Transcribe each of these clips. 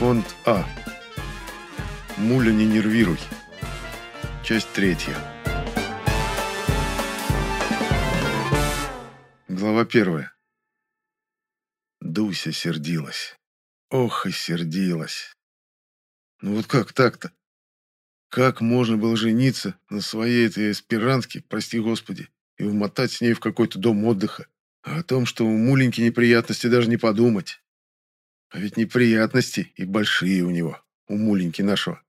Фонд А. Муля, не нервируй. Часть третья. Глава первая. Дуся сердилась. Ох и сердилась. Ну вот как так-то? Как можно было жениться на своей этой аспирантке, прости господи, и умотать с ней в какой-то дом отдыха? А о том, что у Муленьки неприятности, даже не подумать. А ведь неприятности и большие у него, у Муленьки нашего.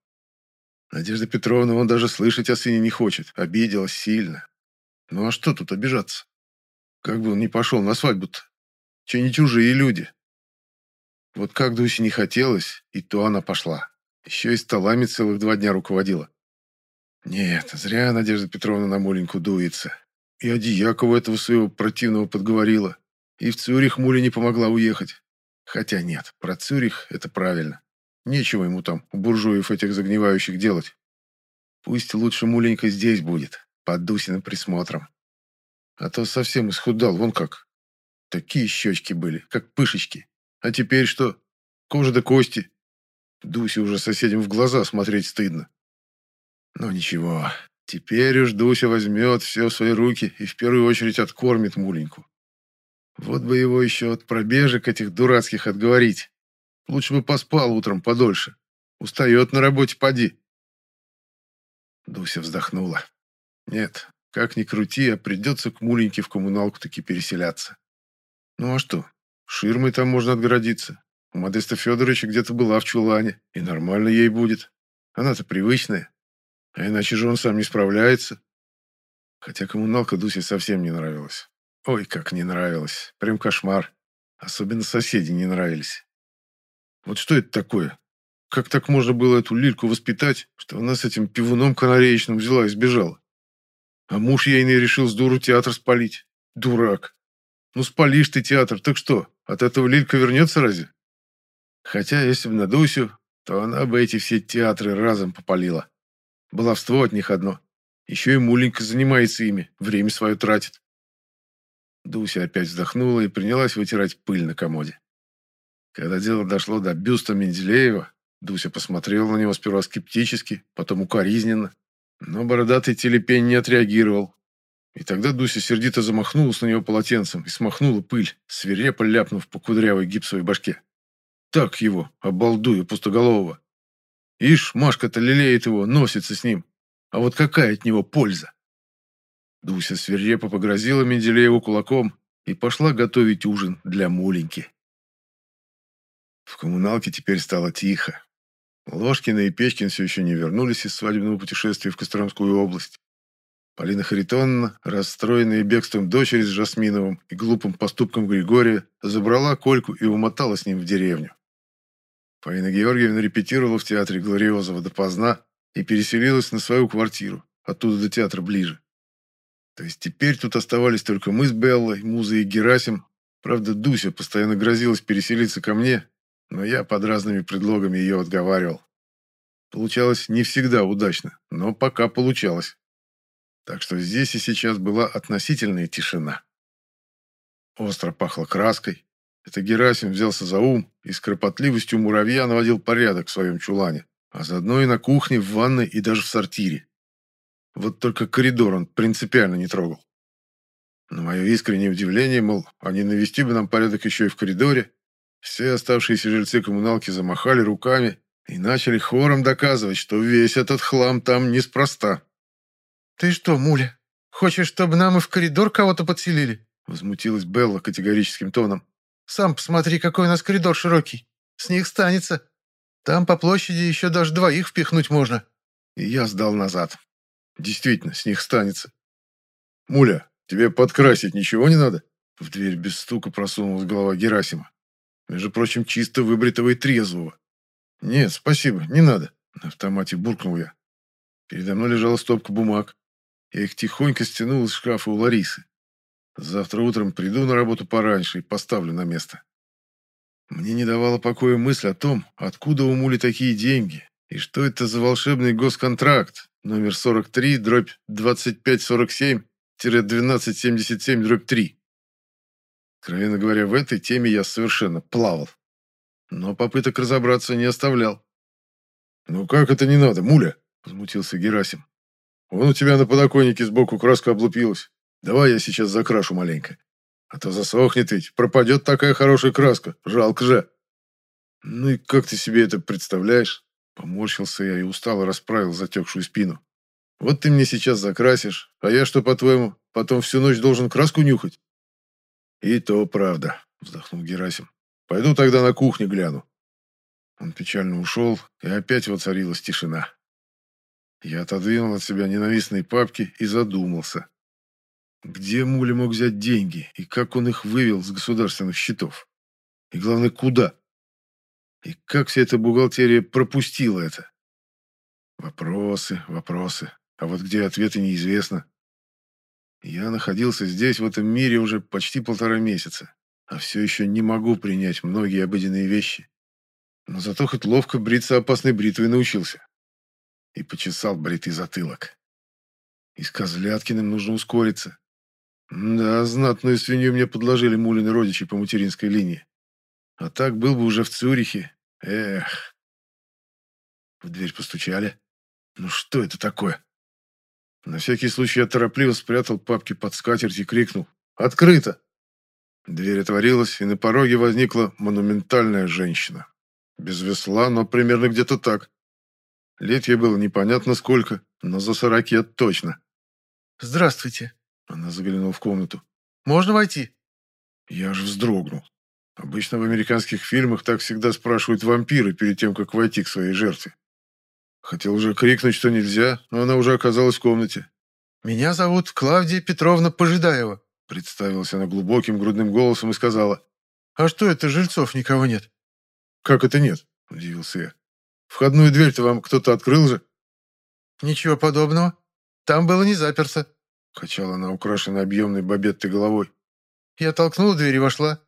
Надежда Петровна, он даже слышать о сыне не хочет, обиделась сильно. Ну а что тут обижаться? Как бы он ни пошел на свадьбу-то? Че не чужие люди. Вот как Дусе не хотелось, и то она пошла. Еще и столами целых два дня руководила. Нет, зря Надежда Петровна на Муленьку дуется. И Одиякову этого своего противного подговорила. И в Цюрих Муле не помогла уехать. Хотя нет, про Цюрих это правильно. Нечего ему там, у буржуев этих загнивающих, делать. Пусть лучше Муленька здесь будет, под Дусиным присмотром. А то совсем исхудал, вон как. Такие щечки были, как пышечки. А теперь что? Кожа до кости. Дусе уже соседям в глаза смотреть стыдно. Но ничего, Теперь уж Дуся возьмет все в свои руки и в первую очередь откормит Муленьку. Вот бы его еще от пробежек этих дурацких отговорить. Лучше бы поспал утром подольше. Устает на работе, поди. Дуся вздохнула. Нет, как ни крути, а придется к Муленьке в коммуналку таки переселяться. Ну а что, ширмой там можно отгородиться. У Модеста Федоровича где-то была в чулане, и нормально ей будет. Она-то привычная. А иначе же он сам не справляется. Хотя коммуналка Дусе совсем не нравилась. Ой, как не нравилось. Прям кошмар. Особенно соседи не нравились. Вот что это такое? Как так можно было эту лильку воспитать, что она с этим пивуном канареечным взяла и сбежала? А муж ейный решил с дуру театр спалить. Дурак. Ну спалишь ты театр, так что, от этого лилька вернется разве? Хотя, если бы на Дусю, то она бы эти все театры разом попалила. Баловство от них одно. Еще и Муленька занимается ими, время свое тратит. Дуся опять вздохнула и принялась вытирать пыль на комоде. Когда дело дошло до бюста Менделеева, Дуся посмотрела на него сперва скептически, потом укоризненно, но бородатый телепень не отреагировал. И тогда Дуся сердито замахнулась на него полотенцем и смахнула пыль, свирепо ляпнув по кудрявой гипсовой башке. Так его, обалдуя пустоголового. Ишь, Машка-то лелеет его, носится с ним. А вот какая от него польза? Дуся свирепо погрозила Менделееву кулаком и пошла готовить ужин для Муленьки. В коммуналке теперь стало тихо. Ложкин и Печкин все еще не вернулись из свадебного путешествия в Костромскую область. Полина Харитоновна, расстроенная бегством дочери с Жасминовым и глупым поступком Григория, забрала Кольку и умотала с ним в деревню. Полина Георгиевна репетировала в театре Глориозова допоздна и переселилась на свою квартиру, оттуда до театра ближе. То есть теперь тут оставались только мы с Беллой, Музой и Герасим. Правда, Дуся постоянно грозилась переселиться ко мне, но я под разными предлогами ее отговаривал. Получалось не всегда удачно, но пока получалось. Так что здесь и сейчас была относительная тишина. Остро пахло краской, это Герасим взялся за ум и с кропотливостью муравья наводил порядок в своем чулане, а заодно и на кухне, в ванной и даже в сортире. Вот только коридор он принципиально не трогал. На мое искреннее удивление, мол, они навести бы нам порядок еще и в коридоре, все оставшиеся жильцы коммуналки замахали руками и начали хором доказывать, что весь этот хлам там неспроста. «Ты что, Муля, хочешь, чтобы нам и в коридор кого-то подселили?» Возмутилась Белла категорическим тоном. Сам посмотри, какой у нас коридор широкий. С них станется. Там по площади еще даже двоих впихнуть можно». И я сдал назад. Действительно, с них станется. «Муля, тебе подкрасить ничего не надо?» В дверь без стука просунулась голова Герасима. Между прочим, чисто выбритого и трезвого. «Нет, спасибо, не надо», — на автомате буркнул я. Передо мной лежала стопка бумаг. Я их тихонько стянул из шкафа у Ларисы. Завтра утром приду на работу пораньше и поставлю на место. Мне не давала покоя мысль о том, откуда у Мули такие деньги, и что это за волшебный госконтракт номер 43, дробь 2547-1277, дробь 3. Откровенно говоря, в этой теме я совершенно плавал. но попыток разобраться не оставлял. «Ну как это не надо, муля?» – возмутился Герасим. «Вон у тебя на подоконнике сбоку краска облупилась. Давай я сейчас закрашу маленько. А то засохнет ведь, пропадет такая хорошая краска, жалко же». «Ну и как ты себе это представляешь?» Поморщился я и устало расправил затекшую спину. «Вот ты мне сейчас закрасишь, а я что, по-твоему, потом всю ночь должен краску нюхать?» «И то правда», — вздохнул Герасим. «Пойду тогда на кухню гляну». Он печально ушел, и опять воцарилась тишина. Я отодвинул от себя ненавистные папки и задумался. Где Муля мог взять деньги, и как он их вывел с государственных счетов? И главное, куда? И как вся эта бухгалтерия пропустила это? Вопросы, вопросы. А вот где ответы неизвестно. Я находился здесь, в этом мире, уже почти полтора месяца, а все еще не могу принять многие обыденные вещи. Но зато хоть ловко бриться опасной бритвой научился. И почесал бритый затылок. И с Козляткиным нужно ускориться. Да, знатную свинью мне подложили мулины родичи по материнской линии. А так был бы уже в Цюрихе. Эх. В дверь постучали. Ну что это такое? На всякий случай я торопливо спрятал папки под скатерть и крикнул. «Открыто!» Дверь отворилась, и на пороге возникла монументальная женщина. Без весла, но примерно где-то так. Лет ей было непонятно сколько, но за сороки точно. «Здравствуйте!» Она заглянула в комнату. «Можно войти?» Я аж вздрогнул. Обычно в американских фильмах так всегда спрашивают вампиры перед тем, как войти к своей жертве. Хотел уже крикнуть, что нельзя, но она уже оказалась в комнате. «Меня зовут Клавдия Петровна Пожидаева», представилась она глубоким грудным голосом и сказала. «А что это, жильцов никого нет?» «Как это нет?» – удивился я. «Входную дверь-то вам кто-то открыл же?» «Ничего подобного. Там было не заперто», – качала она украшенной объемной бабеттой головой. «Я толкнула дверь и вошла.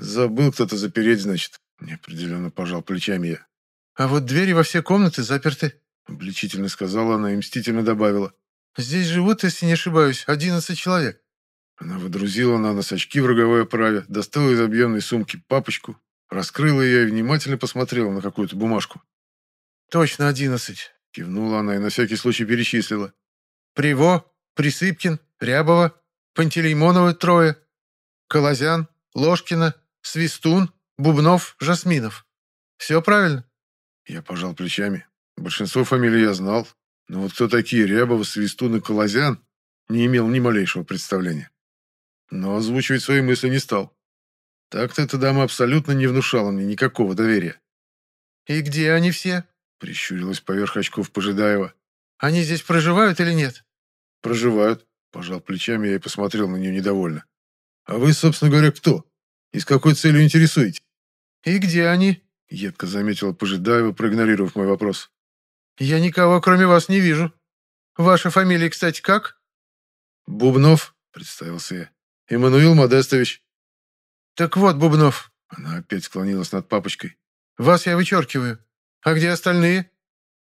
«Забыл кто-то запереть, значит?» Неопределенно пожал плечами я. «А вот двери во все комнаты заперты», — обличительно сказала она и мстительно добавила. «Здесь живут, если не ошибаюсь, одиннадцать человек». Она выдрузила на нос очки в роговой оправе, достала из объемной сумки папочку, раскрыла ее и внимательно посмотрела на какую-то бумажку. «Точно одиннадцать», — кивнула она и на всякий случай перечислила. «Приво, Присыпкин, Рябова, Пантелеймонова трое, Колозян, Ложкина, Свистун, Бубнов, Жасминов. Все правильно?» Я пожал плечами. Большинство фамилий я знал, но вот кто такие Рябова, Свистун и Колозян, не имел ни малейшего представления. Но озвучивать свои мысли не стал. Так-то эта дама абсолютно не внушала мне никакого доверия. «И где они все?» — прищурилась поверх очков Пожидаева. «Они здесь проживают или нет?» «Проживают», — пожал плечами я и посмотрел на нее недовольно. «А вы, собственно говоря, кто? И с какой целью интересуете?» «И где они?» — едко заметила Пожидаева, проигнорировав мой вопрос. «Я никого, кроме вас, не вижу. Ваша фамилия, кстати, как?» «Бубнов», — представился я. «Эммануил Модестович». «Так вот, Бубнов». Она опять склонилась над папочкой. «Вас я вычеркиваю. А где остальные?»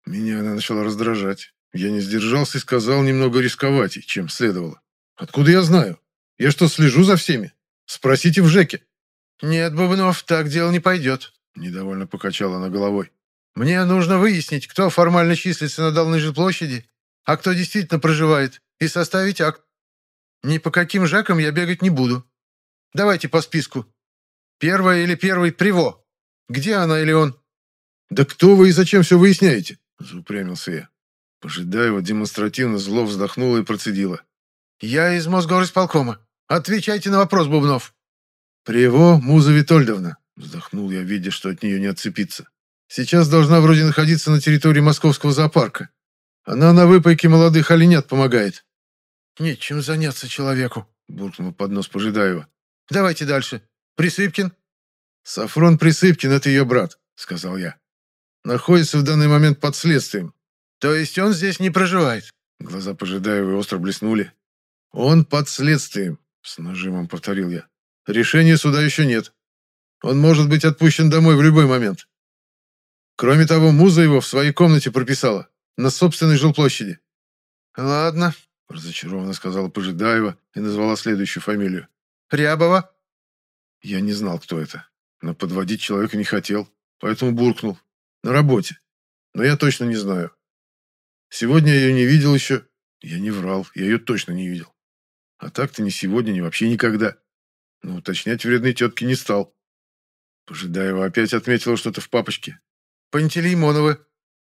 Меня она начала раздражать. Я не сдержался и сказал немного рисковать, чем следовало. «Откуда я знаю? Я что, слежу за всеми? Спросите в ЖЭКе». «Нет, Бубнов, так дело не пойдет», — недовольно покачала она головой. «Мне нужно выяснить, кто формально числится на данной жилплощади, а кто действительно проживает, и составить акт. Ни по каким ЖЭКам я бегать не буду. Давайте по списку. Первая или первый Приво. Где она или он?» «Да кто вы и зачем все выясняете?» — заупрямился я. Пожидаева демонстративно зло вздохнула и процедила. «Я из Мосгорисполкома. Отвечайте на вопрос, Бубнов». «Приво Муза Витольдовна», — вздохнул я, видя, что от нее не отцепиться. «Сейчас должна вроде находиться на территории московского зоопарка. Она на выпайке молодых оленят помогает». «Нечем заняться человеку», — буркнул под нос Пожидаева. «Давайте дальше. Присыпкин?» «Сафрон Присыпкин — это ее брат», — сказал я. «Находится в данный момент под следствием». «То есть он здесь не проживает?» Глаза Пожидаева остро блеснули. «Он под следствием», — с нажимом повторил я. «Решения суда еще нет. Он может быть отпущен домой в любой момент. Кроме того, муза его в своей комнате прописала, на собственной жилплощади». «Ладно», — разочарованно сказала Пожидаева и назвала следующую фамилию. «Рябова?» Я не знал, кто это. но подводить человека не хотел, поэтому буркнул. На работе. Но я точно не знаю. Сегодня я ее не видел еще. Я не врал, я ее точно не видел. А так-то ни сегодня, ни вообще никогда. Но уточнять вредной тетки не стал. Пожидаева опять отметила что-то в папочке. Пантелеймоновы.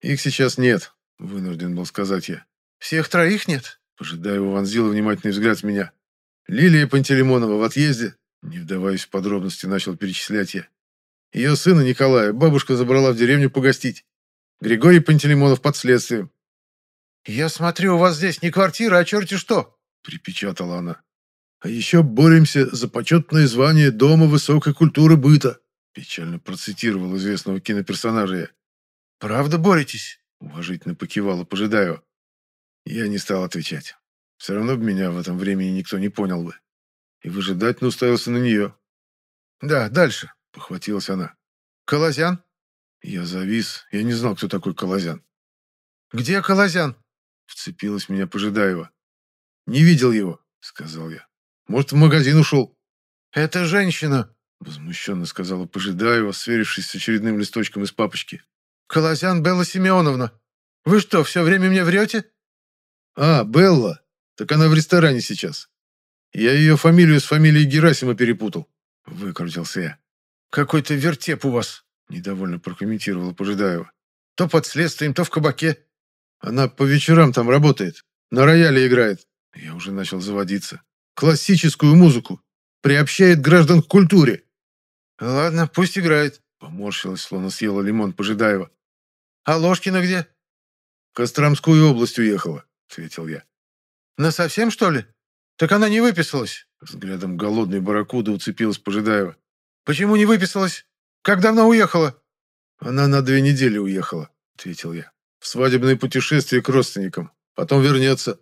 Их сейчас нет, вынужден был сказать я. Всех троих нет? Пожидаева вонзила внимательный взгляд в меня. Лилия Пантелеймонова в отъезде. Не вдаваясь в подробности, начал перечислять я. Ее сына Николая бабушка забрала в деревню погостить. Григорий Пантелеймонов под следствием. «Я смотрю, у вас здесь не квартира, а черти что!» — припечатала она. «А еще боремся за почетное звание Дома высокой культуры быта», — печально процитировал известного киноперсонажа я. «Правда боретесь?» — уважительно покивала Пожидаева. Я не стал отвечать. Все равно бы меня в этом времени никто не понял бы. И выжидательно уставился на нее. «Да, дальше», — похватилась она. «Колозян?» Я завис. Я не знал, кто такой Колозян. «Где Колозян?» Вцепилась меня Пожидаева. «Не видел его», — сказал я. «Может, в магазин ушел?» «Это женщина», — возмущенно сказала Пожидаева, сверившись с очередным листочком из папочки. «Колозян Белла Семеновна. Вы что, все время мне врете?» «А, Белла. Так она в ресторане сейчас. Я ее фамилию с фамилией Герасима перепутал», — выкрутился я. «Какой-то вертеп у вас», — недовольно прокомментировала Пожидаева. «То под следствием, то в кабаке. Она по вечерам там работает. На рояле играет. Я уже начал заводиться. Классическую музыку. Приобщает граждан к культуре. Ладно, пусть играет. Поморщилась, словно съела лимон Пожидаева. А Ложкина где? В Костромскую область уехала, ответил я. На совсем что ли? Так она не выписалась. Взглядом голодной барракуды уцепилась Пожидаева. Почему не выписалась? Как давно уехала? Она на две недели уехала, ответил я в свадебное путешествие к родственникам. Потом вернется.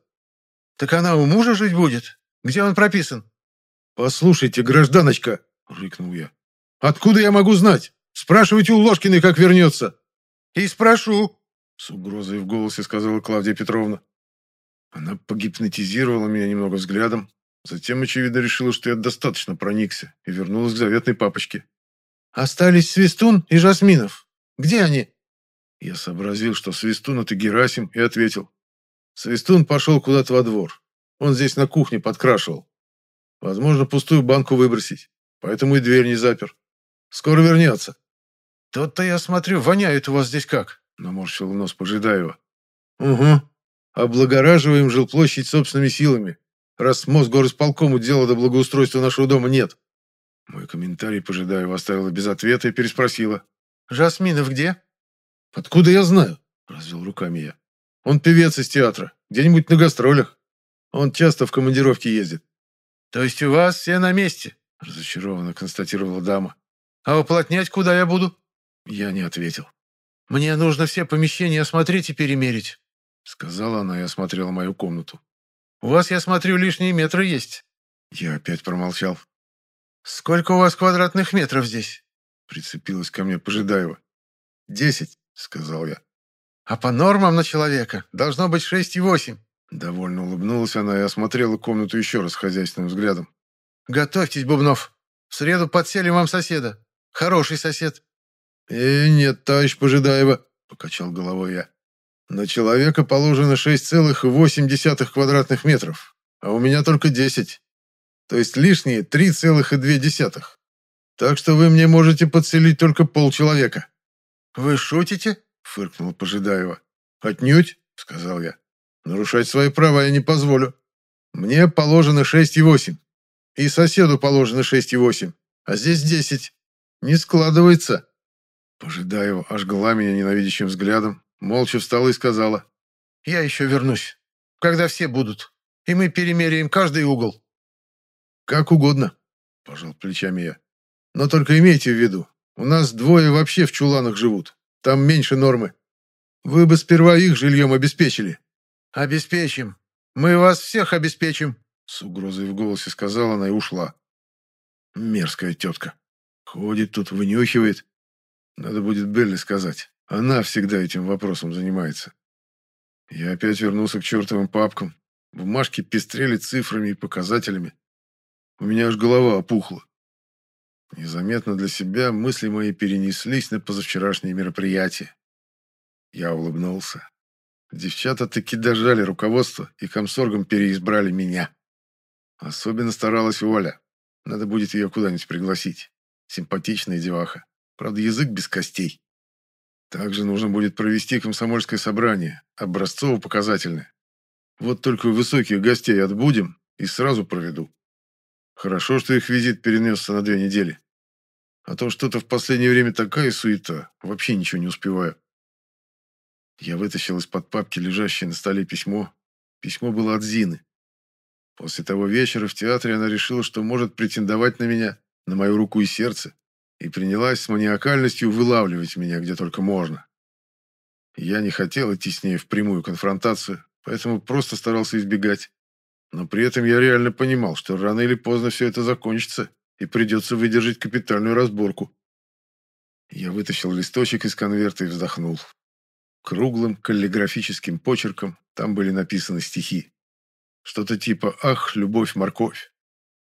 Так она у мужа жить будет? Где он прописан? Послушайте, гражданочка, рыкнул я. Откуда я могу знать? Спрашивайте у Ложкиной, как вернется. И спрошу. С угрозой в голосе сказала Клавдия Петровна. Она погипнотизировала меня немного взглядом, затем, очевидно, решила, что я достаточно проникся, и вернулась к заветной папочке. «Остались Свистун и Жасминов. Где они?» Я сообразил, что Свистун — это Герасим, и ответил. Свистун пошел куда-то во двор. Он здесь на кухне подкрашивал. Возможно, пустую банку выбросить, поэтому и дверь не запер. Скоро вернется. Тот-то я смотрю, воняет у вас здесь как? Наморщил нос Пожидаева. Угу. Облагораживаем жилплощадь собственными силами, раз Мосгорисполкому дела до благоустройства нашего дома нет. Мой комментарий Пожидаева оставила без ответа и переспросила. «Жасминов где?» «Откуда я знаю?» – развел руками я. «Он певец из театра, где-нибудь на гастролях. Он часто в командировке ездит». «То есть у вас все на месте?» – разочарованно констатировала дама. «А уплотнять куда я буду?» Я не ответил. «Мне нужно все помещения осмотреть и перемерить», — сказала она и осмотрела мою комнату. «У вас, я смотрю, лишние метры есть». Я опять промолчал. «Сколько у вас квадратных метров здесь?» Прицепилась ко мне Пожидаева. «Десять». — сказал я. «А по нормам на человека должно быть шесть и восемь». Довольно улыбнулась она и осмотрела комнату еще раз хозяйственным взглядом. «Готовьтесь, Бубнов. В среду подселим вам соседа. Хороший сосед». «Э, нет, товарищ Пожидаева», — покачал головой я. «На человека положено 6,8 квадратных метров, а у меня только 10. То есть лишние 3,2. Так что вы мне можете подселить только полчеловека». «Вы шутите?» — фыркнула Пожидаева. «Отнюдь», — сказал я. «Нарушать свои права я не позволю. Мне положено шесть и восемь. И соседу положено шесть и восемь. А здесь десять. Не складывается». Пожидаева аж гла меня ненавидящим взглядом, молча встала и сказала. «Я еще вернусь, когда все будут, и мы перемеряем каждый угол». «Как угодно», — пожал плечами я. «Но только имейте в виду, у нас двое вообще в чуланах живут. Там меньше нормы. Вы бы сперва их жильем обеспечили». «Обеспечим. Мы вас всех обеспечим», — с угрозой в голосе сказала она и ушла. Мерзкая тетка. Ходит тут, вынюхивает. Надо будет Белли сказать. Она всегда этим вопросом занимается. Я опять вернулся к чертовым папкам. Бумажки пестрели цифрами и показателями. У меня аж голова опухла. Незаметно для себя мысли мои перенеслись на позавчерашнее мероприятие. Я улыбнулся. Девчата таки дожали руководство и комсоргом переизбрали меня. Особенно старалась Оля. Надо будет ее куда-нибудь пригласить. Симпатичная деваха. Правда, язык без костей. Также нужно будет провести комсомольское собрание, образцово-показательное. Вот только высоких гостей отбудем и сразу проведу. Хорошо, что их визит перенесся на две недели. А то что-то в последнее время такая суета, вообще ничего не успеваю. Я вытащил из-под папки лежащее на столе письмо. Письмо было от Зины. После того вечера в театре она решила, что может претендовать на меня, на мою руку и сердце, и принялась с маниакальностью вылавливать меня где только можно. Я не хотел идти с ней в прямую конфронтацию, поэтому просто старался избегать. Но при этом я реально понимал, что рано или поздно все это закончится, и придется выдержать капитальную разборку. Я вытащил листочек из конверта и вздохнул. Круглым каллиграфическим почерком там были написаны стихи. Что-то типа «Ах, любовь, морковь».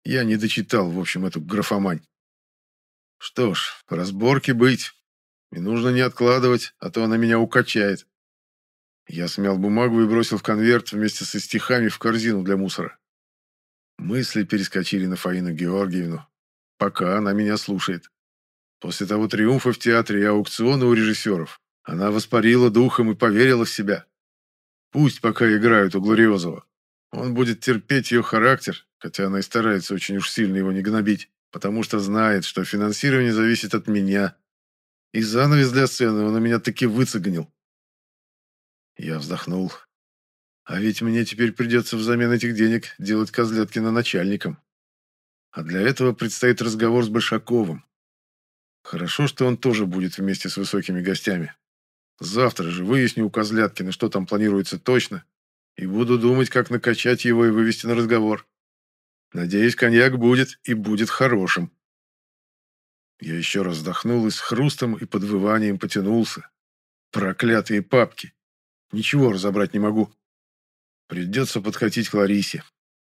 Я не дочитал, в общем, эту графомань. Что ж, разборки быть. И нужно не откладывать, а то она меня укачает. Я смял бумагу и бросил в конверт вместе со стихами в корзину для мусора. Мысли перескочили на Фаину Георгиевну. Пока она меня слушает. После того триумфа в театре и аукциона у режиссеров она воспарила духом и поверила в себя. Пусть пока играют у Глориозова. Он будет терпеть ее характер, хотя она и старается очень уж сильно его не гнобить, потому что знает, что финансирование зависит от меня. И занавес для сцены он у меня таки выцегнил. Я вздохнул. А ведь мне теперь придется взамен этих денег делать Козлеткина начальником. А для этого предстоит разговор с Большаковым. Хорошо, что он тоже будет вместе с высокими гостями. Завтра же выясню у Козляткина, что там планируется точно, и буду думать, как накачать его и вывести на разговор. Надеюсь, коньяк будет и будет хорошим. Я еще раз вздохнул и с хрустом и подвыванием потянулся. Проклятые папки. Ничего разобрать не могу. Придется подкатить к Ларисе.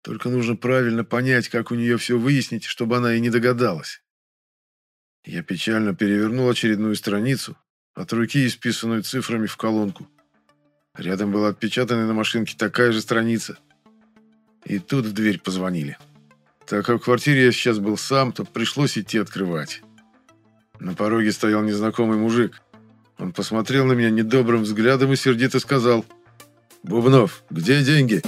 Только нужно правильно понять, как у нее все выяснить, чтобы она и не догадалась. Я печально перевернул очередную страницу, от руки исписанную цифрами в колонку. Рядом была отпечатана на машинке такая же страница. И тут в дверь позвонили. Так как в квартире я сейчас был сам, то пришлось идти открывать. На пороге стоял незнакомый мужик. Он посмотрел на меня недобрым взглядом и сердито сказал «Бубнов, где деньги?»